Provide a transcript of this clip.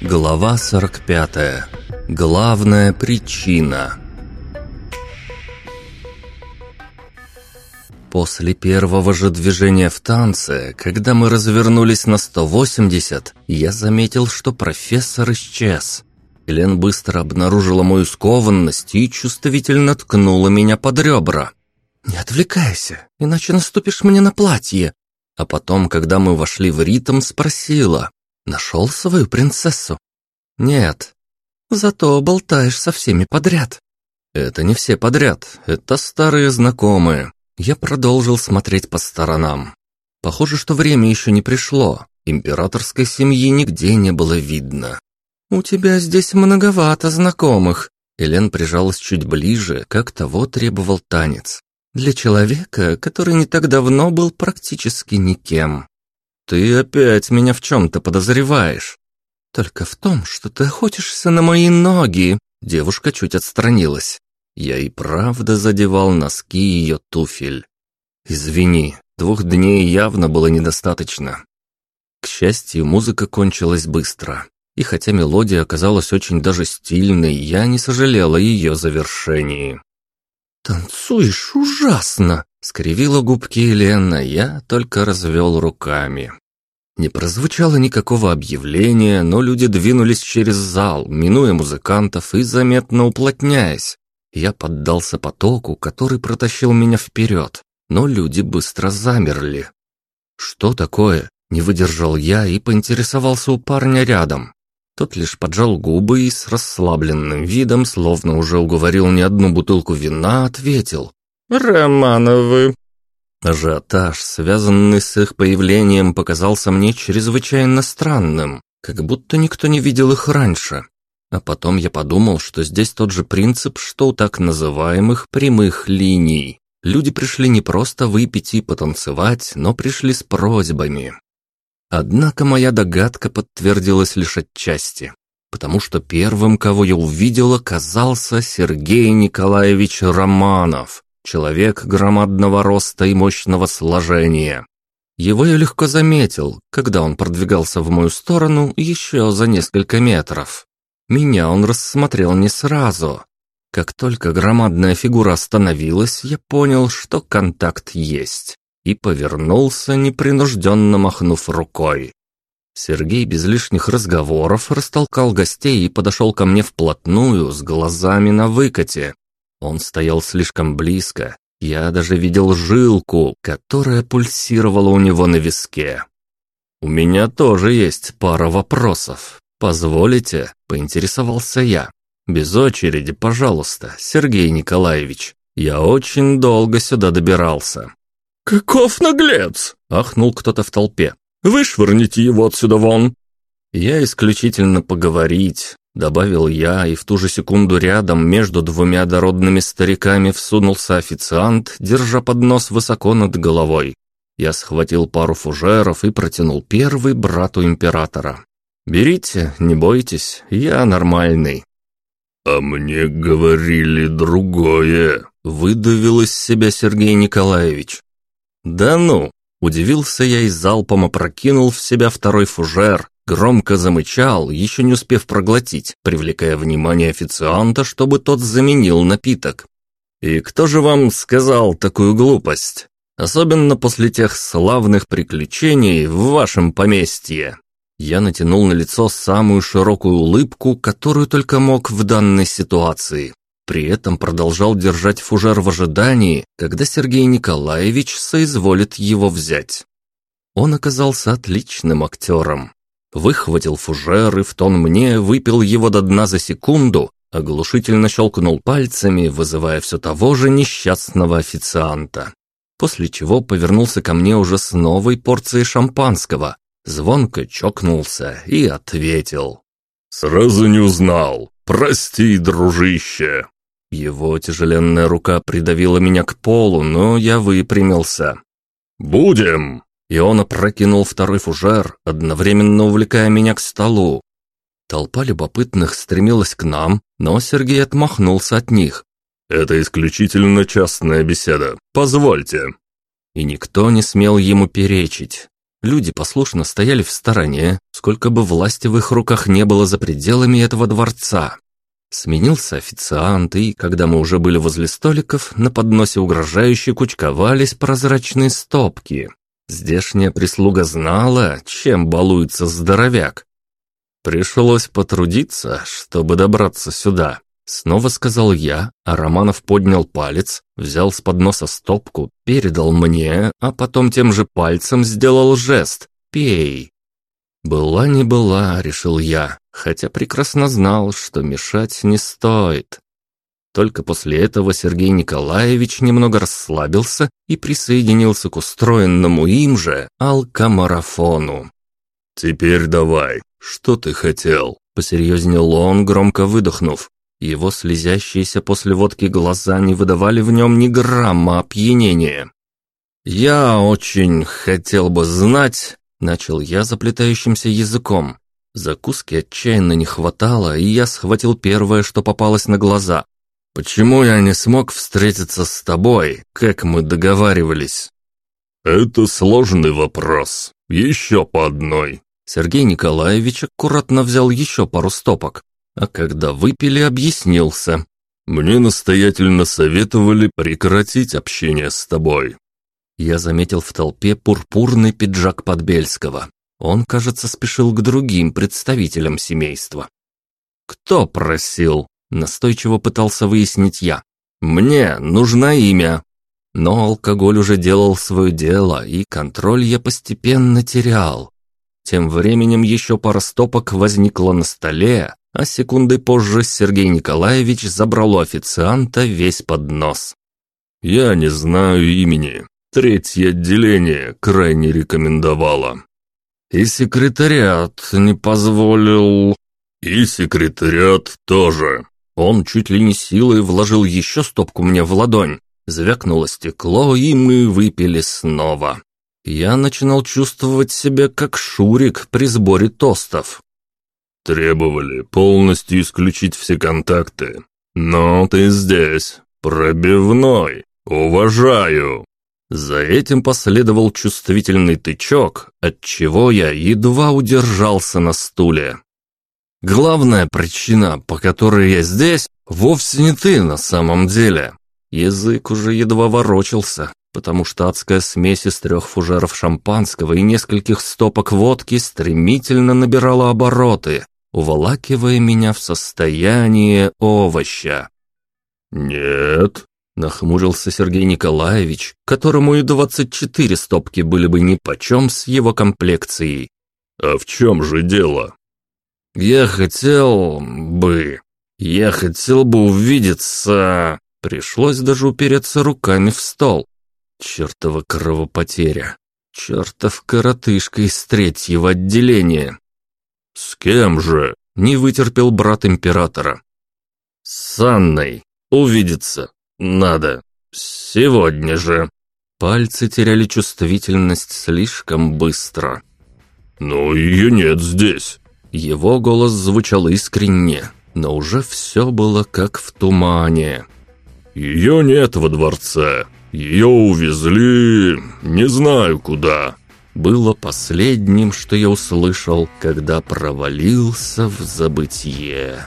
Глава 45. Главная причина. После первого же движения в танце, когда мы развернулись на 180, я заметил, что профессор исчез. Элен быстро обнаружила мою скованность и чувствительно ткнула меня под ребра. «Не отвлекайся, иначе наступишь мне на платье». А потом, когда мы вошли в ритм, спросила, «Нашел свою принцессу?» «Нет». «Зато болтаешь со всеми подряд». «Это не все подряд, это старые знакомые». Я продолжил смотреть по сторонам. Похоже, что время еще не пришло. Императорской семьи нигде не было видно. «У тебя здесь многовато знакомых». Элен прижалась чуть ближе, как того требовал танец. «Для человека, который не так давно был практически никем». «Ты опять меня в чем-то подозреваешь». «Только в том, что ты охотишься на мои ноги». Девушка чуть отстранилась. Я и правда задевал носки ее туфель. «Извини, двух дней явно было недостаточно». К счастью, музыка кончилась быстро. И хотя мелодия оказалась очень даже стильной, я не сожалел о ее завершении. «Танцуешь ужасно!» — скривила губки Елена, я только развел руками. Не прозвучало никакого объявления, но люди двинулись через зал, минуя музыкантов и заметно уплотняясь. Я поддался потоку, который протащил меня вперед, но люди быстро замерли. «Что такое?» — не выдержал я и поинтересовался у парня рядом. Тот лишь поджал губы и с расслабленным видом, словно уже уговорил не одну бутылку вина, ответил. «Романовы». Ажиотаж, связанный с их появлением, показался мне чрезвычайно странным, как будто никто не видел их раньше. А потом я подумал, что здесь тот же принцип, что у так называемых прямых линий. Люди пришли не просто выпить и потанцевать, но пришли с просьбами. Однако моя догадка подтвердилась лишь отчасти, потому что первым, кого я увидел, оказался Сергей Николаевич Романов, человек громадного роста и мощного сложения. Его я легко заметил, когда он продвигался в мою сторону еще за несколько метров. Меня он рассмотрел не сразу. Как только громадная фигура остановилась, я понял, что контакт есть и повернулся, непринужденно махнув рукой. Сергей без лишних разговоров растолкал гостей и подошел ко мне вплотную, с глазами на выкате. Он стоял слишком близко, я даже видел жилку, которая пульсировала у него на виске. «У меня тоже есть пара вопросов. Позволите?» – поинтересовался я. «Без очереди, пожалуйста, Сергей Николаевич. Я очень долго сюда добирался. «Каков наглец!» — ахнул кто-то в толпе. «Вышвырните его отсюда вон!» «Я исключительно поговорить», — добавил я, и в ту же секунду рядом между двумя дородными стариками всунулся официант, держа поднос высоко над головой. Я схватил пару фужеров и протянул первый брату императора. «Берите, не бойтесь, я нормальный». «А мне говорили другое», — выдавил из себя Сергей Николаевич. «Да ну!» – удивился я и залпом опрокинул в себя второй фужер, громко замычал, еще не успев проглотить, привлекая внимание официанта, чтобы тот заменил напиток. «И кто же вам сказал такую глупость? Особенно после тех славных приключений в вашем поместье!» Я натянул на лицо самую широкую улыбку, которую только мог в данной ситуации. При этом продолжал держать фужер в ожидании, когда Сергей Николаевич соизволит его взять. Он оказался отличным актером. Выхватил фужер и в тон мне выпил его до дна за секунду, оглушительно щелкнул пальцами, вызывая все того же несчастного официанта. После чего повернулся ко мне уже с новой порцией шампанского, звонко чокнулся и ответил. «Сразу не узнал. Прости, дружище». Его тяжеленная рука придавила меня к полу, но я выпрямился. «Будем!» И он опрокинул второй фужер, одновременно увлекая меня к столу. Толпа любопытных стремилась к нам, но Сергей отмахнулся от них. «Это исключительно частная беседа. Позвольте». И никто не смел ему перечить. Люди послушно стояли в стороне, сколько бы власти в их руках не было за пределами этого дворца. Сменился официант, и, когда мы уже были возле столиков, на подносе угрожающе кучковались прозрачные стопки. Здешняя прислуга знала, чем балуется здоровяк. Пришлось потрудиться, чтобы добраться сюда. Снова сказал я, а Романов поднял палец, взял с подноса стопку, передал мне, а потом тем же пальцем сделал жест «Пей». «Была не была», — решил я, хотя прекрасно знал, что мешать не стоит. Только после этого Сергей Николаевич немного расслабился и присоединился к устроенному им же алкомарафону. «Теперь давай, что ты хотел?» — посерьезнел он, громко выдохнув. Его слезящиеся после водки глаза не выдавали в нем ни грамма опьянения. «Я очень хотел бы знать», — начал я заплетающимся языком. Закуски отчаянно не хватало, и я схватил первое, что попалось на глаза. «Почему я не смог встретиться с тобой, как мы договаривались?» «Это сложный вопрос. Еще по одной». Сергей Николаевич аккуратно взял еще пару стопок а когда выпили, объяснился. «Мне настоятельно советовали прекратить общение с тобой». Я заметил в толпе пурпурный пиджак Подбельского. Он, кажется, спешил к другим представителям семейства. «Кто просил?» – настойчиво пытался выяснить я. «Мне нужно имя». Но алкоголь уже делал свое дело, и контроль я постепенно терял. Тем временем еще пара стопок возникла на столе, а секунды позже Сергей Николаевич забрал у официанта весь поднос. «Я не знаю имени. Третье отделение крайне рекомендовало». «И секретариат не позволил...» «И секретариат тоже». Он чуть ли не силой вложил еще стопку мне в ладонь. Звякнуло стекло, и мы выпили снова. Я начинал чувствовать себя как Шурик при сборе тостов. Требовали полностью исключить все контакты. Но ты здесь, пробивной, уважаю. За этим последовал чувствительный тычок, от чего я едва удержался на стуле. Главная причина, по которой я здесь, вовсе не ты на самом деле. Язык уже едва ворочался, потому что адская смесь из трех фужеров шампанского и нескольких стопок водки стремительно набирала обороты, уволакивая меня в состояние овоща. «Нет», — нахмурился Сергей Николаевич, которому и двадцать четыре стопки были бы нипочем с его комплекцией. «А в чем же дело?» «Я хотел бы... Я хотел бы увидеться...» Пришлось даже упереться руками в стол. Чертова кровопотеря. Чертов коротышка из третьего отделения. «С кем же?» — не вытерпел брат императора. «С Анной. Увидеться. Надо. Сегодня же». Пальцы теряли чувствительность слишком быстро. «Но ее нет здесь». Его голос звучал искренне, но уже все было как в тумане. «Ее нет во дворце. Ее увезли... не знаю куда» было последним, что я услышал, когда провалился в забытье.